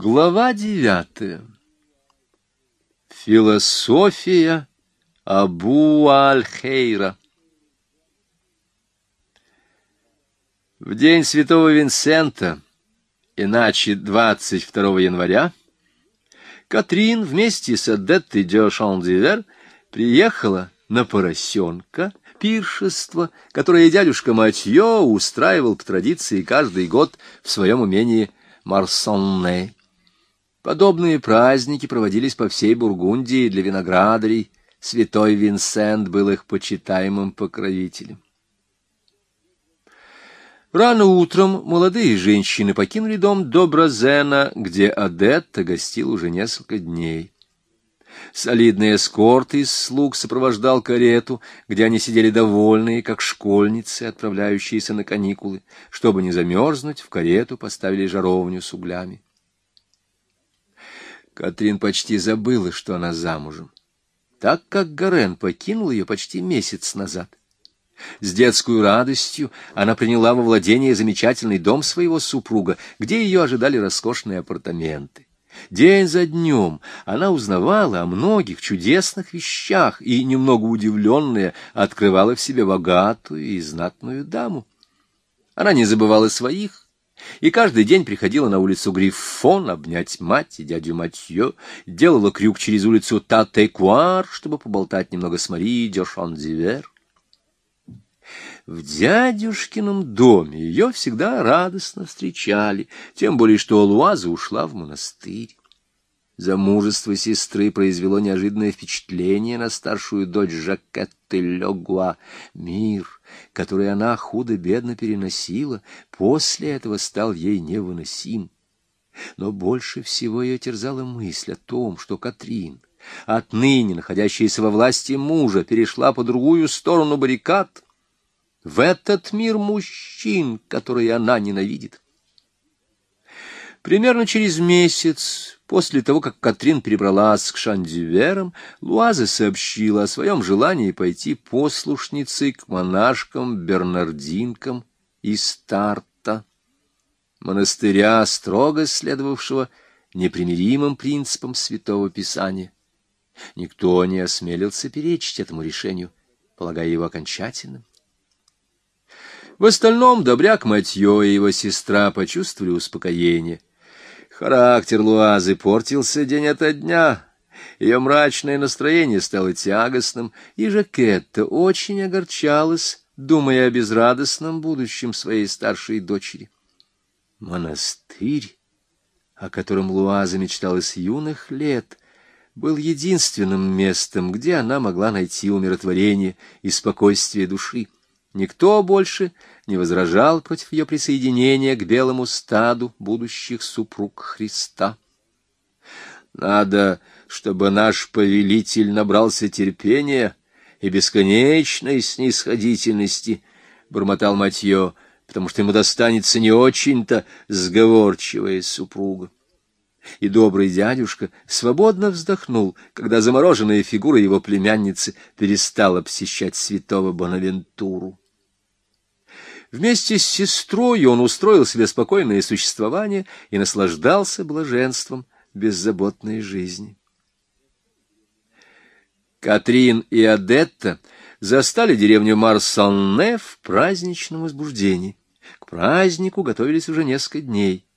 Глава девятая. Философия Абу Аль-Хейра. В день святого Винсента, иначе 22 января, Катрин вместе с Адеттой де Шандивер приехала на поросенка, пиршество, которое дядюшка Матье устраивал по традиции каждый год в своем умении Марсонне. Подобные праздники проводились по всей Бургундии для виноградарей. Святой Винсент был их почитаемым покровителем. Рано утром молодые женщины покинули дом Доброзена, где Адетта гостил уже несколько дней. Солидный эскорт из слуг сопровождал карету, где они сидели довольные, как школьницы, отправляющиеся на каникулы. Чтобы не замерзнуть, в карету поставили жаровню с углями. Катрин почти забыла, что она замужем, так как Гарен покинул ее почти месяц назад. С детской радостью она приняла во владение замечательный дом своего супруга, где ее ожидали роскошные апартаменты. День за днем она узнавала о многих чудесных вещах и, немного удивленная, открывала в себе богатую и знатную даму. Она не забывала своих, и каждый день приходила на улицу Гриффон обнять мать и дядю Матье, делала крюк через улицу Татекуар, чтобы поболтать немного с Марией Дешон-Дивер. В дядюшкином доме ее всегда радостно встречали, тем более что Луаза ушла в монастырь. Замужество сестры произвело неожиданное впечатление на старшую дочь Жакетты Легуа. Мир, который она худо-бедно переносила, после этого стал ей невыносим. Но больше всего ее терзала мысль о том, что Катрин, отныне находящаяся во власти мужа, перешла по другую сторону баррикад, в этот мир мужчин, которые она ненавидит. Примерно через месяц после того, как Катрин перебралась к Шандиверам, Луаза сообщила о своем желании пойти послушницей к монашкам-бернардинкам из Тарта, монастыря, строго следовавшего непримиримым принципам Святого Писания. Никто не осмелился перечить этому решению, полагая его окончательным. В остальном добряк Матьё и его сестра почувствовали успокоение — Характер Луазы портился день ото дня. Ее мрачное настроение стало тягостным, и Жакетта очень огорчалась, думая о безрадостном будущем своей старшей дочери. Монастырь, о котором Луаза мечтала с юных лет, был единственным местом, где она могла найти умиротворение и спокойствие души. Никто больше не возражал против ее присоединения к белому стаду будущих супруг Христа. Надо, чтобы наш повелитель набрался терпения и бесконечной снисходительности, — бормотал Матье, потому что ему достанется не очень-то сговорчивая супруга. И добрый дядюшка свободно вздохнул, когда замороженная фигура его племянницы перестала посещать святого Бонавентуру. Вместе с сестрой он устроил себе спокойное существование и наслаждался блаженством беззаботной жизни. Катрин и Адетта застали деревню Марсанне в праздничном возбуждении. К празднику готовились уже несколько дней.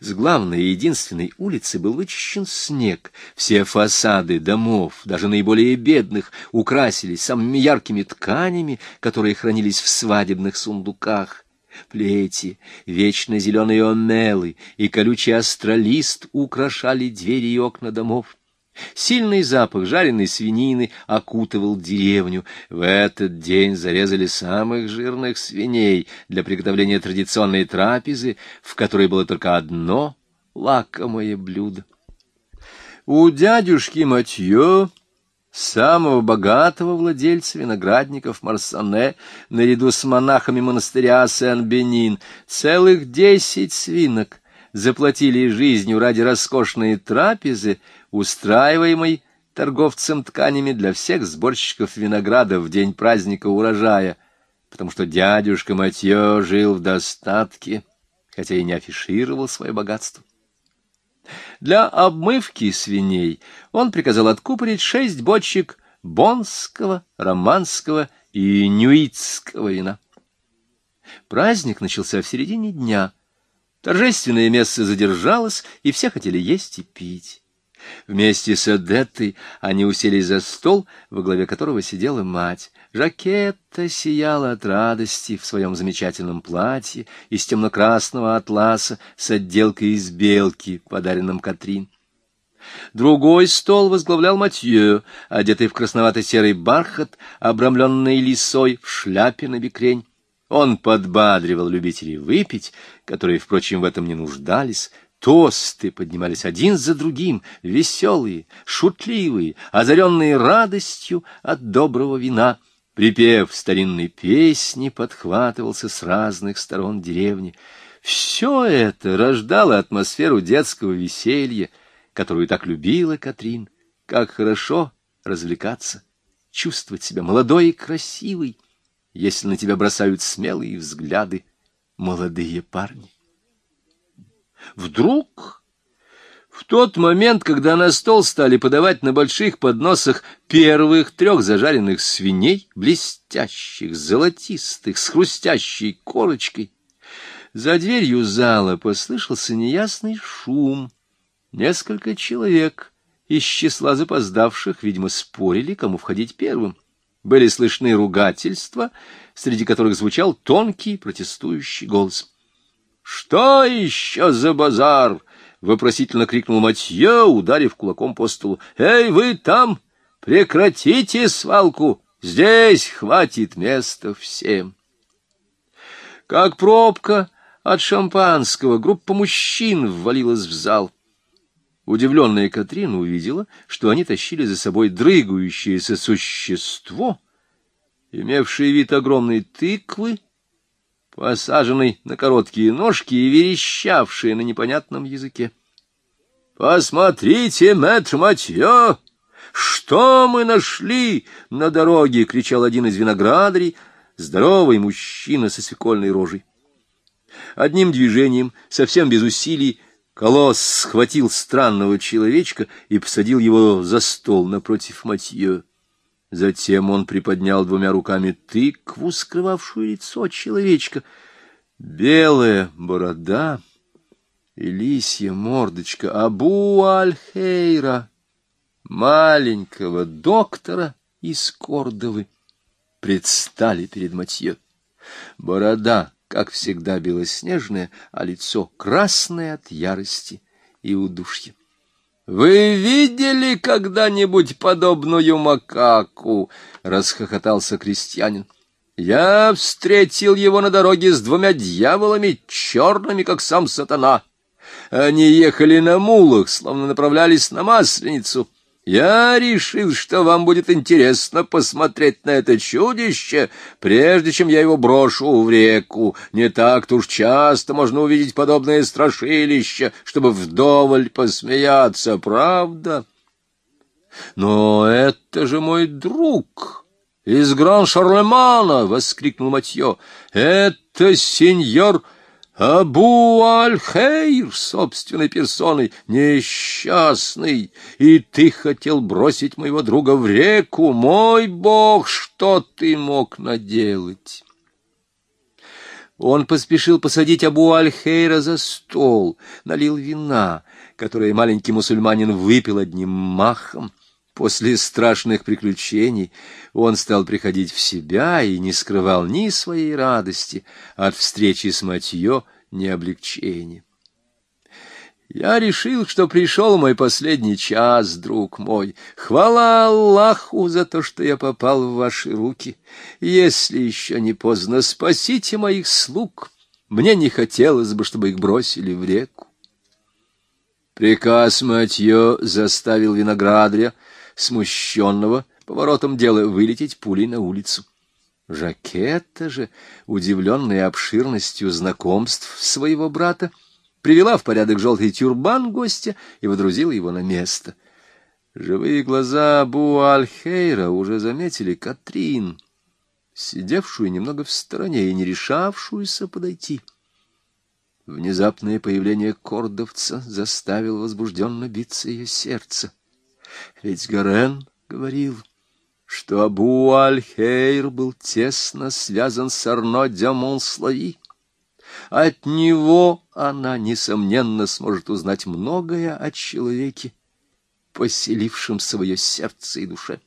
С главной и единственной улицы был вычищен снег. Все фасады домов, даже наиболее бедных, украсились самыми яркими тканями, которые хранились в свадебных сундуках. Плети, вечно зеленые омелы и колючий астролист украшали двери и окна домов. Сильный запах жареной свинины окутывал деревню. В этот день зарезали самых жирных свиней для приготовления традиционной трапезы, в которой было только одно лакомое блюдо. У дядюшки Матье, самого богатого владельца виноградников Марсане, наряду с монахами монастыря Сен-Бенин, целых десять свинок заплатили жизнью ради роскошной трапезы, устраиваемой торговцем тканями для всех сборщиков винограда в день праздника урожая, потому что дядюшка Матье жил в достатке, хотя и не афишировал свое богатство. Для обмывки свиней он приказал откупорить шесть бочек бонского, романского и нюитского вина. Праздник начался в середине дня. Торжественное место задержалось, и все хотели есть и пить. Вместе с Эдеттой они уселись за стол, во главе которого сидела мать. Жакетта сияла от радости в своем замечательном платье из темно-красного атласа с отделкой из белки, подаренным Катрин. Другой стол возглавлял Матье, одетый в красновато-серый бархат, обрамленный лисой в шляпе на бекрень. Он подбадривал любителей выпить, которые, впрочем, в этом не нуждались, Тосты поднимались один за другим, веселые, шутливые, озаренные радостью от доброго вина. Припев старинной песни подхватывался с разных сторон деревни. Все это рождало атмосферу детского веселья, которую так любила Катрин. Как хорошо развлекаться, чувствовать себя молодой и красивой, если на тебя бросают смелые взгляды молодые парни. Вдруг, в тот момент, когда на стол стали подавать на больших подносах первых трех зажаренных свиней, блестящих, золотистых, с хрустящей корочкой, за дверью зала послышался неясный шум. Несколько человек из числа запоздавших, видимо, спорили, кому входить первым. Были слышны ругательства, среди которых звучал тонкий протестующий голос — «Что еще за базар?» — вопросительно крикнул Матье, ударив кулаком по столу. «Эй, вы там! Прекратите свалку! Здесь хватит места всем!» Как пробка от шампанского, группа мужчин ввалилась в зал. Удивленная Катрина увидела, что они тащили за собой дрыгающееся существо, имевшее вид огромной тыквы, посаженный на короткие ножки и верещавший на непонятном языке. «Посмотрите, мэтр Матье! Что мы нашли на дороге?» — кричал один из виноградарей, здоровый мужчина со свекольной рожей. Одним движением, совсем без усилий, Колосс схватил странного человечка и посадил его за стол напротив Матье. Затем он приподнял двумя руками тыкву, скрывавшую лицо человечка. Белая борода и лисья мордочка Абу-Аль-Хейра, маленького доктора из Кордовы, предстали перед Матье. Борода, как всегда, белоснежная, а лицо красное от ярости и удушья. «Вы видели когда-нибудь подобную макаку?» — расхохотался крестьянин. «Я встретил его на дороге с двумя дьяволами, черными, как сам сатана. Они ехали на мулах, словно направлялись на Масленицу. Я решил, что вам будет интересно посмотреть на это чудище, прежде чем я его брошу в реку. Не так-то уж часто можно увидеть подобное страшилище, чтобы вдоволь посмеяться, правда? Но это же мой друг из Гран-Шарлемана! — воскликнул Матье. — Это сеньор Абу Аль-Хейр собственной персоной, несчастный, и ты хотел бросить моего друга в реку. Мой бог, что ты мог наделать? Он поспешил посадить Абу Аль-Хейра за стол, налил вина, которое маленький мусульманин выпил одним махом. После страшных приключений он стал приходить в себя и не скрывал ни своей радости от встречи с Матье, ни облегчения. Я решил, что пришел мой последний час, друг мой. Хвала Аллаху за то, что я попал в ваши руки. Если еще не поздно, спасите моих слуг. Мне не хотелось бы, чтобы их бросили в реку. Приказ Матье заставил виноградаря смущенного поворотом дела вылететь пулей на улицу. Жакетта же, удивленная обширностью знакомств своего брата, привела в порядок желтый тюрбан гостя и водрузила его на место. Живые глаза Бу-Аль-Хейра уже заметили Катрин, сидевшую немного в стороне и не решавшуюся подойти. Внезапное появление кордовца заставило возбужденно биться ее сердце. Ведь Гарен говорил, что Абу Аль-Хейр был тесно связан с Арно де Монслави. От него она, несомненно, сможет узнать многое о человеке, поселившем свое сердце и душе.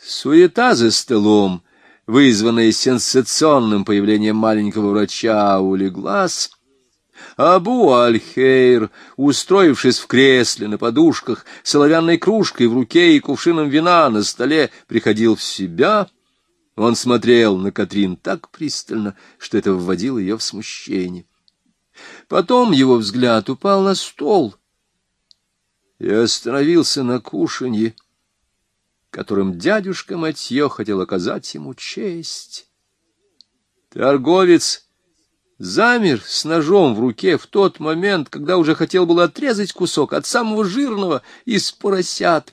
Суета за столом, вызванная сенсационным появлением маленького врача, улеглась, Абу Аль-Хейр, устроившись в кресле на подушках, с оловянной кружкой в руке и кувшином вина на столе, приходил в себя. Он смотрел на Катрин так пристально, что это вводило ее в смущение. Потом его взгляд упал на стол и остановился на кушанье, которым дядюшка Матье хотел оказать ему честь. Торговец замер с ножом в руке в тот момент, когда уже хотел было отрезать кусок от самого жирного из поросят.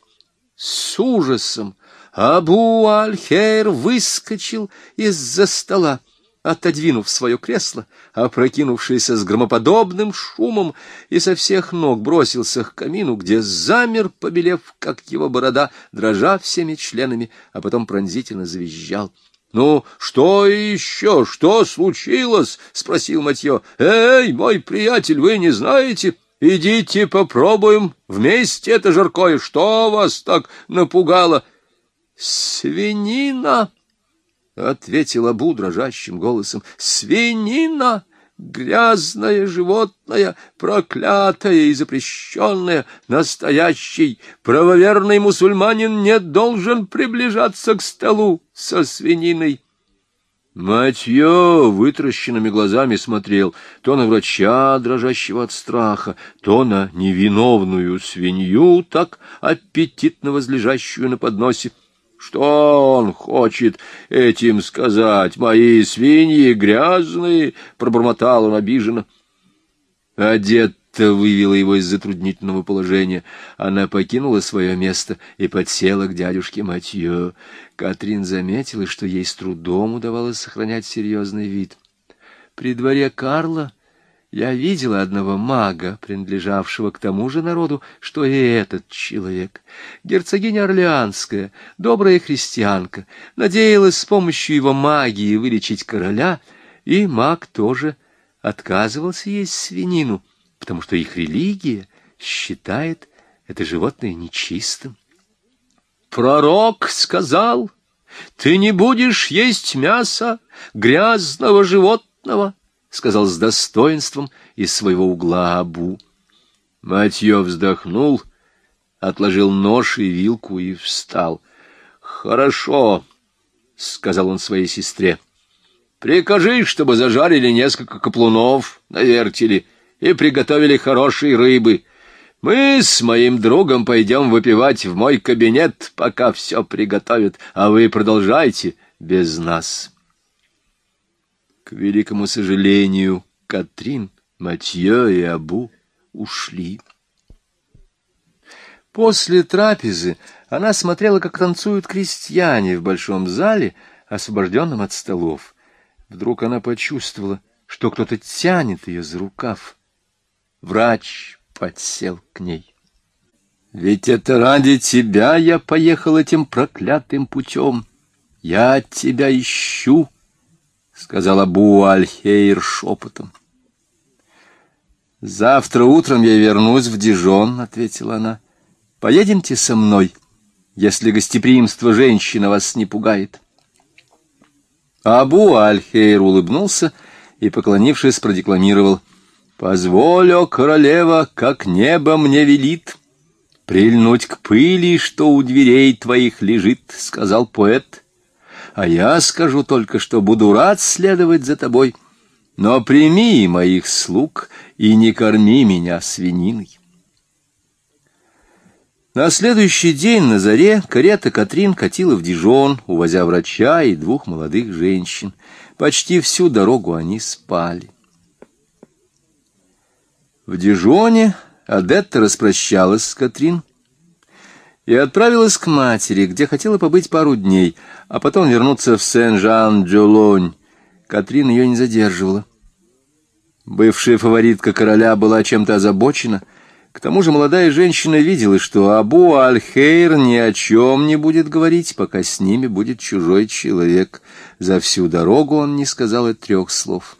С ужасом Абу Аль-Хейр выскочил из-за стола, отодвинув свое кресло, опрокинувшееся с громоподобным шумом, и со всех ног бросился к камину, где замер, побелев, как его борода, дрожа всеми членами, а потом пронзительно завизжал —— Ну, что еще? Что случилось? — спросил Матье. — Эй, мой приятель, вы не знаете? Идите попробуем вместе это жаркое. Что вас так напугало? — Свинина! — ответил Абу дрожащим голосом. — Свинина! Грязное животное, проклятое и запрещенное, настоящий правоверный мусульманин не должен приближаться к столу со свининой. Матье вытращенными глазами смотрел то на врача, дрожащего от страха, то на невиновную свинью, так аппетитно возлежащую на подносе. Что он хочет этим сказать? Мои свиньи грязные, — пробормотал он обиженно. Одет-то вывела его из затруднительного положения. Она покинула свое место и подсела к дядюшке Матье. Катрин заметила, что ей с трудом удавалось сохранять серьезный вид. При дворе Карла я видела одного мага, принадлежавшего к тому же народу, что и этот человек. Герцогиня Орлеанская, добрая христианка, надеялась с помощью его магии вылечить короля, и маг тоже отказывался есть свинину, потому что их религия считает это животное нечистым. Пророк сказал, ты не будешь есть мясо грязного животного, — сказал с достоинством из своего угла Абу. Матье вздохнул, отложил нож и вилку и встал. — Хорошо, — сказал он своей сестре. — Прикажи, чтобы зажарили несколько каплунов на вертеле и приготовили хорошей рыбы. Мы с моим другом пойдем выпивать в мой кабинет, пока все приготовят, а вы продолжайте без нас. К великому сожалению, Катрин, Матье и Абу ушли. После трапезы она смотрела, как танцуют крестьяне в большом зале, освобожденном от столов. Вдруг она почувствовала, что кто-то тянет ее за рукав. Врач подсел к ней. «Ведь это ради тебя я поехал этим проклятым путем. Я тебя ищу» сказала Абу Аль-Хейр шепотом. «Завтра утром я вернусь в Дижон», — ответила она. «Поедемте со мной, если гостеприимство женщины вас не пугает». Абу Аль-Хейр улыбнулся и, поклонившись, продекламировал. «Позволь, о королева, как небо мне велит, прильнуть к пыли, что у дверей твоих лежит», — сказал поэт а я скажу только, что буду рад следовать за тобой, но прими моих слуг и не корми меня свининой. На следующий день на заре карета Катрин катила в Дижон, увозя врача и двух молодых женщин. Почти всю дорогу они спали. В Дижоне Адетта распрощалась с Катрин, и отправилась к матери, где хотела побыть пару дней, а потом вернуться в Сен-Жан-Джолонь. Катрин ее не задерживала. Бывшая фаворитка короля была чем-то озабочена. К тому же молодая женщина видела, что Абу Аль-Хейр ни о чем не будет говорить, пока с ними будет чужой человек. За всю дорогу он не сказал и трех слов.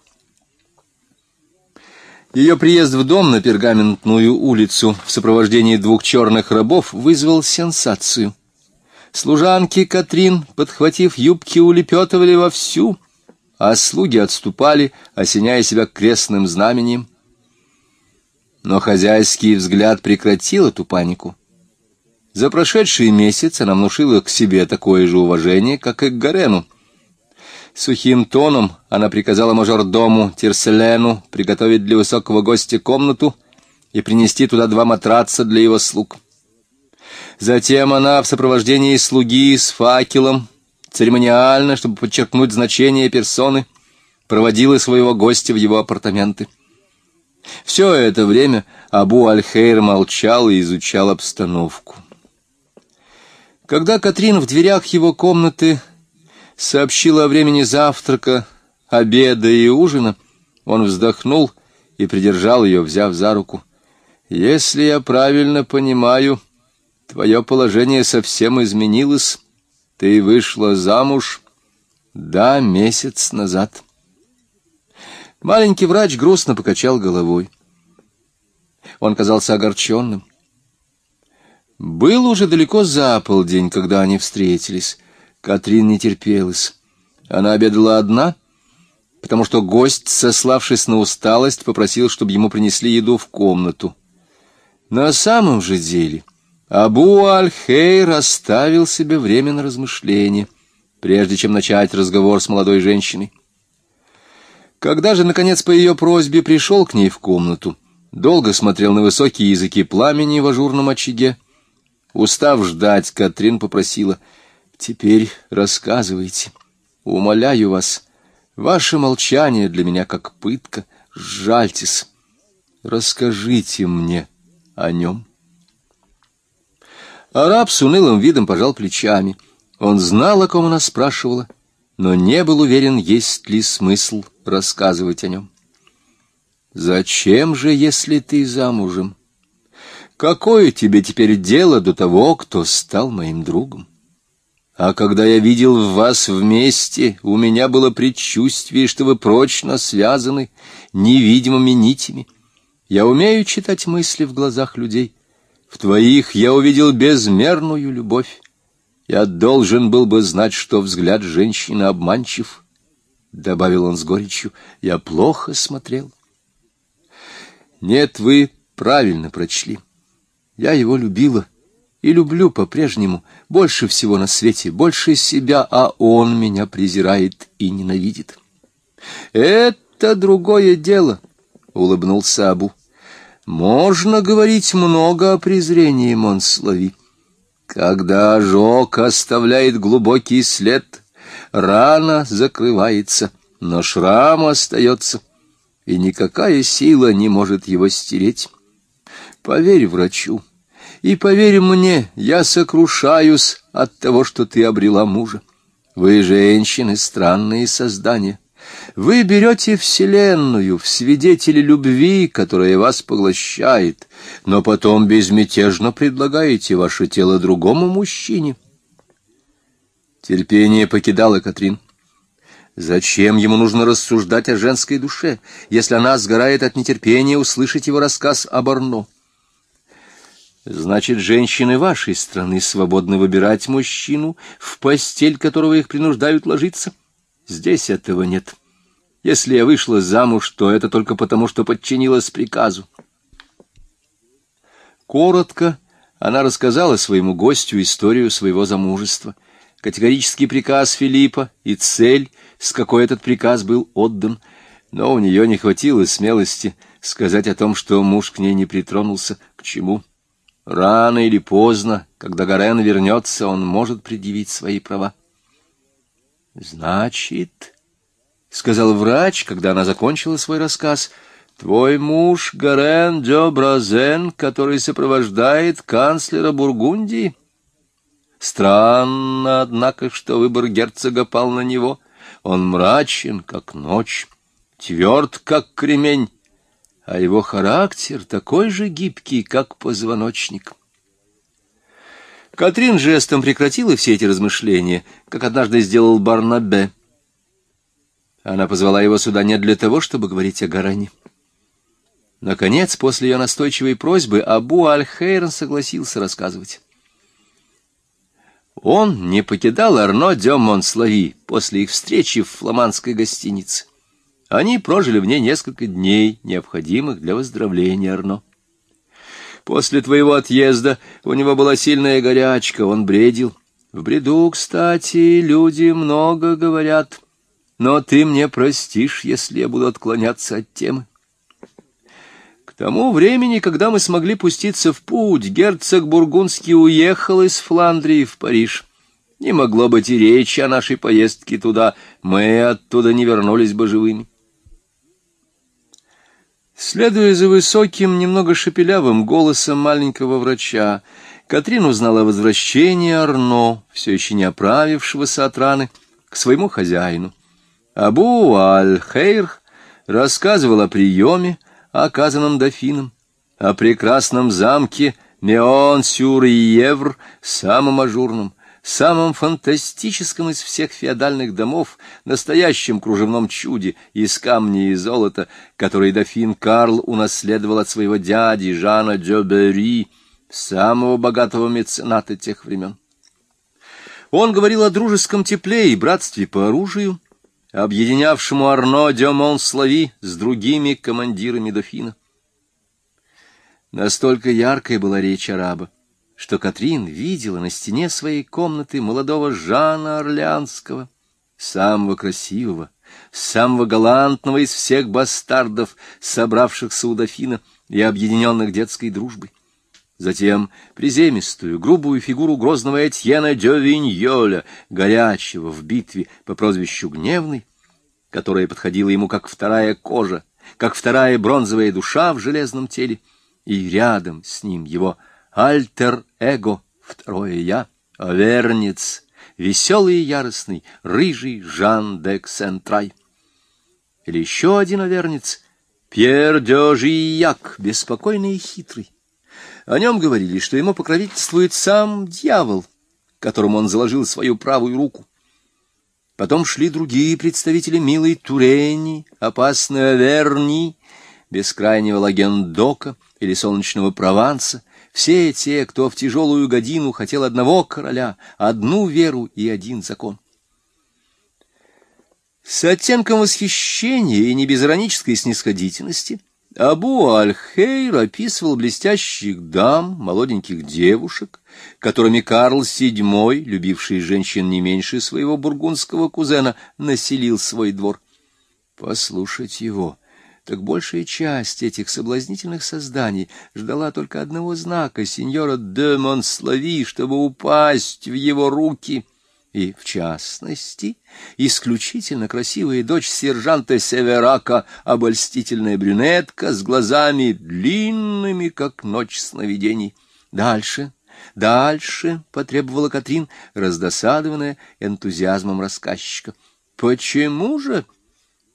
Ее приезд в дом на пергаментную улицу в сопровождении двух черных рабов вызвал сенсацию. Служанки Катрин, подхватив юбки, улепетывали вовсю — а слуги отступали, осеняя себя крестным знаменем. Но хозяйский взгляд прекратил эту панику. За прошедший месяц она внушила к себе такое же уважение, как и к Гарену. Сухим тоном она приказала мажордому Терселену приготовить для высокого гостя комнату и принести туда два матраца для его слуг. Затем она в сопровождении слуги с факелом церемониально, чтобы подчеркнуть значение персоны, проводила своего гостя в его апартаменты. Все это время Абу Аль-Хейр молчал и изучал обстановку. Когда Катрин в дверях его комнаты сообщила о времени завтрака, обеда и ужина, он вздохнул и придержал ее, взяв за руку. «Если я правильно понимаю, твое положение совсем изменилось». Ты вышла замуж? Да, месяц назад. Маленький врач грустно покачал головой. Он казался огорченным. Был уже далеко за полдень, когда они встретились. Катрин не терпелась. Она обедала одна, потому что гость, сославшись на усталость, попросил, чтобы ему принесли еду в комнату. На самом же деле Абу Аль-Хейр оставил себе время на размышление, прежде чем начать разговор с молодой женщиной. Когда же, наконец, по ее просьбе пришел к ней в комнату, долго смотрел на высокие языки пламени в ажурном очаге. Устав ждать, Катрин попросила, «Теперь рассказывайте, умоляю вас, ваше молчание для меня как пытка, жальтесь, расскажите мне о нем». Араб с унылым видом пожал плечами. Он знал, о ком она спрашивала, но не был уверен, есть ли смысл рассказывать о нем. «Зачем же, если ты замужем? Какое тебе теперь дело до того, кто стал моим другом? А когда я видел вас вместе, у меня было предчувствие, что вы прочно связаны невидимыми нитями. Я умею читать мысли в глазах людей» В твоих я увидел безмерную любовь. Я должен был бы знать, что взгляд женщины обманчив. Добавил он с горечью, я плохо смотрел. Нет, вы правильно прочли. Я его любила и люблю по-прежнему, больше всего на свете, больше себя, а он меня презирает и ненавидит. Это другое дело, — улыбнулся Абу. Можно говорить много о презрении Монслави. Когда ожог оставляет глубокий след, рана закрывается, но шрам остается, и никакая сила не может его стереть. Поверь врачу, и поверь мне, я сокрушаюсь от того, что ты обрела мужа. Вы, женщины, странные создания. Вы берете Вселенную в свидетели любви, которая вас поглощает, но потом безмятежно предлагаете ваше тело другому мужчине. Терпение покидало Катрин. Зачем ему нужно рассуждать о женской душе, если она сгорает от нетерпения услышать его рассказ об Арно? Значит, женщины вашей страны свободны выбирать мужчину, в постель которого их принуждают ложиться? Здесь этого нет. Если я вышла замуж, то это только потому, что подчинилась приказу. Коротко она рассказала своему гостю историю своего замужества, категорический приказ Филиппа и цель, с какой этот приказ был отдан, но у нее не хватило смелости сказать о том, что муж к ней не притронулся. К чему? Рано или поздно, когда Гарен вернется, он может предъявить свои права. Значит... — сказал врач, когда она закончила свой рассказ. — Твой муж Гарен Дё Бразен, который сопровождает канцлера Бургундии? Странно, однако, что выбор герцога пал на него. Он мрачен, как ночь, тверд, как кремень, а его характер такой же гибкий, как позвоночник. Катрин жестом прекратила все эти размышления, как однажды сделал Барнабе. Она позвала его сюда не для того, чтобы говорить о Гаране. Наконец, после ее настойчивой просьбы, Абу Аль-Хейрон согласился рассказывать. Он не покидал Арно де Монслави после их встречи в фламандской гостинице. Они прожили в ней несколько дней, необходимых для выздоровления Арно. После твоего отъезда у него была сильная горячка, он бредил. В бреду, кстати, люди много говорят, но ты мне простишь, если я буду отклоняться от темы. К тому времени, когда мы смогли пуститься в путь, герцог Бургундский уехал из Фландрии в Париж. Не могло быть и речи о нашей поездке туда, мы оттуда не вернулись бы живыми. Следуя за высоким, немного шепелявым голосом маленького врача, Катрин узнала о возвращении Арно, все еще не оправившегося от раны, к своему хозяину. Абу Аль-Хейр рассказывал о приеме, оказанном дофином, о прекрасном замке Меон-Сюр-Евр, самом ажурном, самом фантастическом из всех феодальных домов, настоящем кружевном чуде из камня и золота, который дофин Карл унаследовал от своего дяди Жана Дёбери, самого богатого мецената тех времен. Он говорил о дружеском тепле и братстве по оружию, объединявшему Арно де Монслави с другими командирами дофина. Настолько яркой была речь араба, что Катрин видела на стене своей комнаты молодого Жана Орлеанского, самого красивого, самого галантного из всех бастардов, собравшихся у дофина и объединенных детской дружбой. Затем приземистую, грубую фигуру грозного Этьена де Виньоля, горячего в битве по прозвищу Гневный, которая подходила ему как вторая кожа, как вторая бронзовая душа в железном теле, и рядом с ним его альтер-эго, второе я, Авернец, веселый и яростный, рыжий Жан де Ксентрай. Или еще один Авернец, Пьер де Жияк, беспокойный и хитрый. О нем говорили, что ему покровительствует сам дьявол, которому он заложил свою правую руку. Потом шли другие представители милой Турени, опасной Аверни, бескрайнего Лагендока или солнечного Прованса, все те, кто в тяжелую годину хотел одного короля, одну веру и один закон. С оттенком восхищения и небезиронической снисходительности Абу Аль-Хейр описывал блестящих дам, молоденьких девушек, которыми Карл VII, любивший женщин не меньше своего бургундского кузена, населил свой двор. Послушать его — так большая часть этих соблазнительных созданий ждала только одного знака сеньора де Монслави, чтобы упасть в его руки. И, в частности, исключительно красивая дочь сержанта Северака, обольстительная брюнетка с глазами длинными, как ночь сновидений. Дальше, дальше, — потребовала Катрин, раздосадованная энтузиазмом рассказчика. — Почему же? ——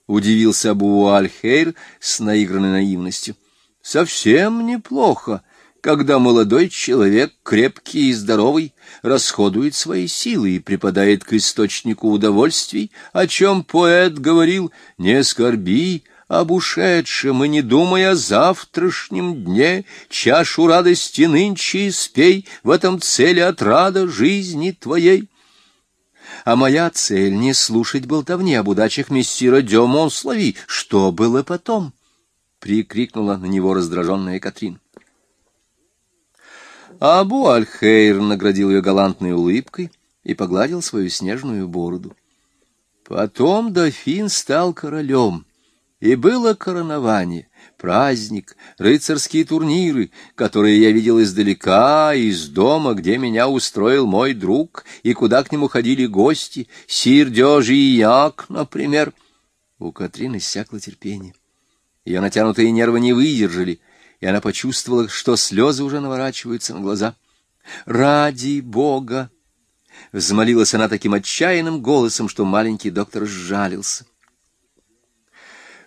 удивился Абу Аль-Хейр с наигранной наивностью. — Совсем неплохо, когда молодой человек, крепкий и здоровый, расходует свои силы и припадает к источнику удовольствий, о чем поэт говорил «Не скорби об ушедшем и не думай о завтрашнем дне, чашу радости нынче испей, в этом целе отрада жизни твоей» а моя цель — не слушать болтовни об удачах мессира Дё Монслави. Что было потом? — прикрикнула на него раздраженная Катрин. Абу Аль-Хейр наградил ее галантной улыбкой и погладил свою снежную бороду. Потом дофин стал королем, и было коронование, праздник, рыцарские турниры, которые я видел издалека, из дома, где меня устроил мой друг, и куда к нему ходили гости, сир Дёжи и Як, например. У Катрины иссякло терпение. Ее натянутые нервы не выдержали, и она почувствовала, что слезы уже наворачиваются на глаза. «Ради Бога!» — взмолилась она таким отчаянным голосом, что маленький доктор сжалился.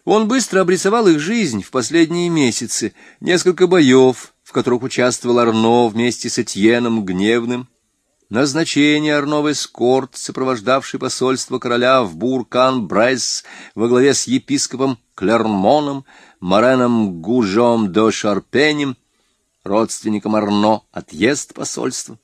Он быстро обрисовал их жизнь в последние месяцы, несколько боев, в которых участвовал Арно вместе с Этьеном Гневным, назначение Арно в эскорт, сопровождавший посольство короля в Буркан-Брайс во главе с епископом Клермоном, Мореном Гужом де Шарпенем, родственником Арно, отъезд посольства.